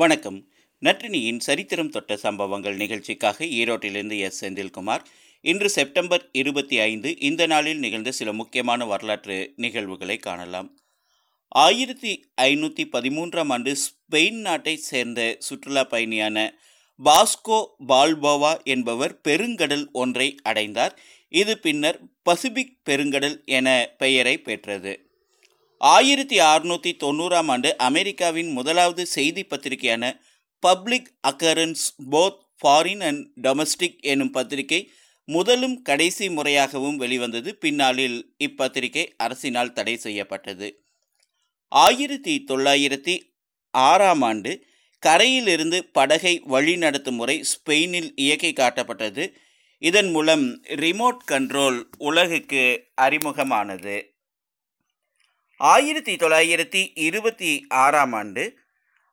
வணக்கம். நற்றினியின் சரித்திரம் தொட்ட சம்பவங்கள் நிகழ்ச்சிக்காக ஈரோட்டிலிருந்து எஸ். செந்தில்குமார். இன்று செப்டம்பர் இருபத்தி ஐந்து இந்த நாளில் நிகழ்ந்த சில முக்கியமான வரலாற்று நிகழ்வுகளை காணலாம். ஆயிரத்தி ஐநூற்றி பதிமூன்றாம் ஆண்டு ஸ்பெயின் நாட்டை சேர்ந்த சுற்றுலா பயணியான பாஸ்கோ பால்போவா என்பவர் பெருங்கடல் ஒன்றை அடைந்தார். இது பின்னர் பசிபிக் பெருங்கடல் என பெயரை பெற்றது. ஆயிரத்தி அறுநூற்றி தொண்ணூறாம் ஆண்டு அமெரிக்காவின் முதலாவது செய்தி பத்திரிகையான public occurrences both foreign and domestic எனும் பத்திரிகை முதலும் கடைசி முறையாகவும் வெளிவந்தது. பின்னாளில் இப்பத்திரிகை அரசினால் தடை செய்யப்பட்டது. ஆயிரத்தி தொள்ளாயிரத்தி ஆறாம் ஆண்டு கரையிலிருந்து படகை வழிநடத்தும் முறை ஸ்பெயினில் இயக்கி காட்டப்பட்டது. இதன் மூலம் ரிமோட் கண்ட்ரோல் உலகுக்கு அறிமுகமானது. ஆயிரத்தி தொள்ளாயிரத்தி இருபத்தி ஆறாம் ஆண்டு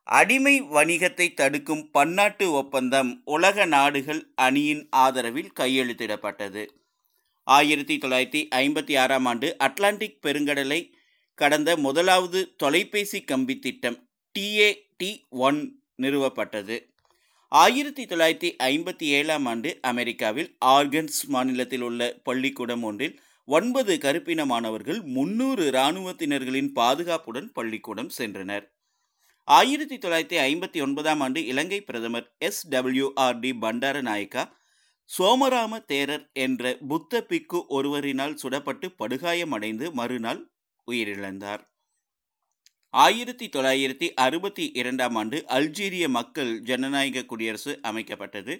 அடிமை வணிகத்தை தடுக்கும் பன்னாட்டு ஒப்பந்தம் உலக நாடுகள் அணியின் ஆதரவில் கையெழுத்திடப்பட்டது. ஆயிரத்தி தொள்ளாயிரத்தி ஐம்பத்தி ஆறாம் ஆண்டு அட்லாண்டிக் பெருங்கடலை கடந்த முதலாவது தொலைபேசி கம்பி திட்டம் டிஏடி ஒன் நிறுவப்பட்டது. ஆயிரத்தி தொள்ளாயிரத்தி ஐம்பத்தி ஏழாம் ஆண்டு அமெரிக்காவில் ஆர்கன்ஸ் மாநிலத்தில் உள்ள பள்ளிக்கூடம் ஒன்றில் ஒன்பது கருப்பின மாணவர்கள் முன்னூறு இராணுவத்தினர்களின் பாதுகாப்புடன் பள்ளிக்கூடம் சென்றனர். ஆயிரத்தி தொள்ளாயிரத்தி ஐம்பத்தி ஒன்பதாம் ஆண்டு இலங்கை பிரதமர் எஸ் டபிள்யூஆர்டி பண்டாரநாயக்கா சோமராம தேரர் என்ற புத்த பிக்கு ஒருவரினால் சுடப்பட்டு படுகாயமடைந்து மறுநாள் உயிரிழந்தார். ஆயிரத்தி தொள்ளாயிரத்தி அறுபத்தி இரண்டாம் ஆண்டு அல்ஜீரிய மக்கள் ஜனநாயக குடியரசு அமைக்கப்பட்டது.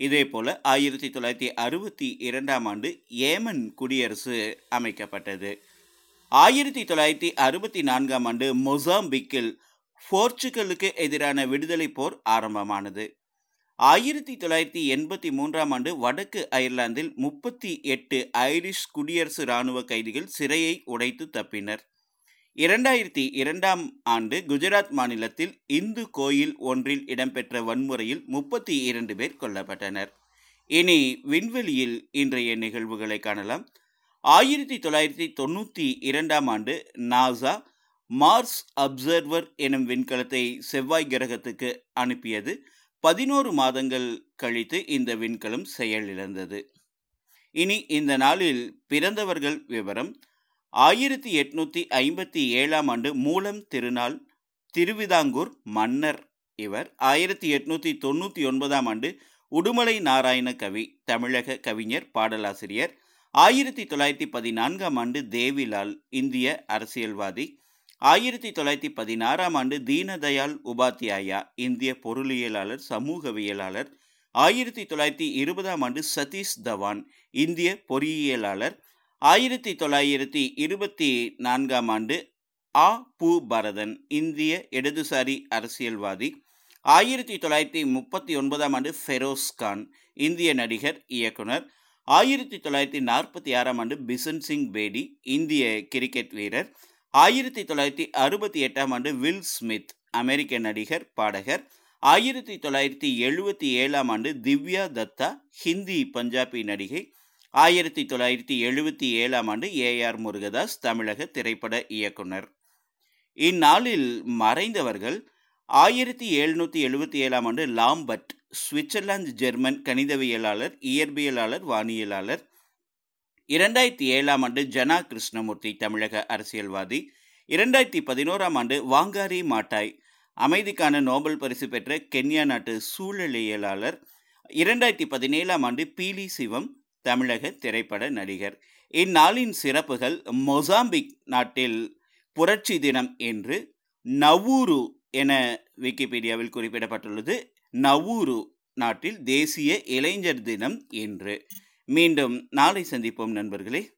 இதேபோல ஆயிரத்தி தொள்ளாயிரத்தி அறுபத்தி இரண்டாம் ஆண்டு ஏமன் குடியரசு அமைக்கப்பட்டது. ஆயிரத்தி தொள்ளாயிரத்தி அறுபத்தி நான்காம் ஆண்டு மொசாம்பிக்கில் போர்ச்சுகலுக்கு எதிரான விடுதலை போர் ஆரம்பமானது. ஆயிரத்தி தொள்ளாயிரத்தி எண்பத்தி மூன்றாம் ஆண்டு வடக்கு அயர்லாந்தில் முப்பத்தி எட்டு ஐரிஷ் குடியரசு இராணுவ கைதிகள் சிறையை உடைத்து தப்பினர். இரண்டாயிரத்தி இரண்டாம் ஆண்டு குஜராத் மாநிலத்தில் இந்து கோயில் ஒன்றில் இடம்பெற்ற வன்முறையில் முப்பத்தி இரண்டு பேர் கொல்லப்பட்டனர். இனி விண்வெளியில் இன்றைய நிகழ்வுகளை காணலாம். ஆயிரத்தி தொள்ளாயிரத்தி தொண்ணூற்றி இரண்டாம் ஆண்டு நாசா மார்ஸ் அப்சர்வர் எனும் விண்கலத்தை செவ்வாய் கிரகத்துக்கு அனுப்பியது. பதினோரு மாதங்கள் கழித்து இந்த விண்கலம் செயலிழந்தது. இனி இந்த நாளில் பிறந்தவர்கள் விவரம். ஆயிரத்தி எட்நூத்தி ஐம்பத்தி ஏழாம் ஆண்டு மூலம் திருநாள் திருவிதாங்கூர் மன்னர் இவர். ஆயிரத்தி எட்நூற்றி தொண்ணூற்றி ஒன்பதாம் ஆண்டு உடுமலை நாராயண கவி தமிழக கவிஞர் பாடலாசிரியர். ஆயிரத்தி தொள்ளாயிரத்தி பதினான்காம் ஆண்டு தேவிலால் இந்திய அரசியல்வாதி. ஆயிரத்தி தொள்ளாயிரத்தி பதினாறாம் ஆண்டு தீனதயாள் உபாத்தியாயா இந்திய பொருளியலாளர் சமூகவியலாளர். ஆயிரத்தி தொள்ளாயிரத்தி இருபதாம் ஆண்டு சதீஷ் தவான் இந்திய பொறியியலாளர். ஆயிரத்தி தொள்ளாயிரத்தி இருபத்தி நான்காம் ஆண்டு ஆ. பு. பரதன் இந்திய இடதுசாரி அரசியல்வாதி. ஆயிரத்தி தொள்ளாயிரத்தி முப்பத்தி ஒன்பதாம் ஆண்டு ஃபெரோஸ் கான் இந்திய நடிகர் இயக்குனர். ஆயிரத்தி தொள்ளாயிரத்தி நாற்பத்தி ஆறாம் ஆண்டு பிசன் சிங் பேடி இந்திய கிரிக்கெட் வீரர். ஆயிரத்தி தொள்ளாயிரத்தி அறுபத்தி எட்டாம் ஆண்டு வில் ஸ்மித் அமெரிக்க நடிகர் பாடகர். ஆயிரத்தி தொள்ளாயிரத்தி எழுபத்தி ஏழாம் ஆண்டு திவ்யா தத்தா ஹிந்தி பஞ்சாபி நடிகை. ஆயிரத்தி தொள்ளாயிரத்தி எழுபத்தி ஏழாம் ஆண்டு ஏ ஆர் முருகதாஸ் தமிழக திரைப்பட இயக்குனர். இந்நாளில் மறைந்தவர்கள் ஆயிரத்தி எழுநூற்றி எழுபத்தி ஏழாம் ஆண்டு லாம்பர்ட் சுவிட்சர்லாந்து ஜெர்மன் கணிதவியலாளர் இயற்பியலாளர் வானியலாளர். இரண்டாயிரத்தி ஏழாம் ஆண்டு ஜனா கிருஷ்ணமூர்த்தி தமிழக அரசியல்வாதி. இரண்டாயிரத்தி பதினோராம் ஆண்டு வாங்காரி மாட்டாய் அமைதிக்கான நோபல் பரிசு பெற்ற கென்யா நாட்டு சூழலியலாளர். இரண்டாயிரத்தி பதினேழாம் ஆண்டு பீலி சிவம் தமிழக திரைப்பட நடிகர். இந்நாளின் சிறப்புகள் மொசாம்பிக் நாட்டில் புரட்சி தினம் என்று நவூரு என விக்கிபீடியாவில் குறிப்பிடப்பட்டுள்ளது. நவூரு நாட்டில் தேசிய இளைஞர் தினம் என்று. மீண்டும் நாளை சந்திப்போம் நண்பர்களே.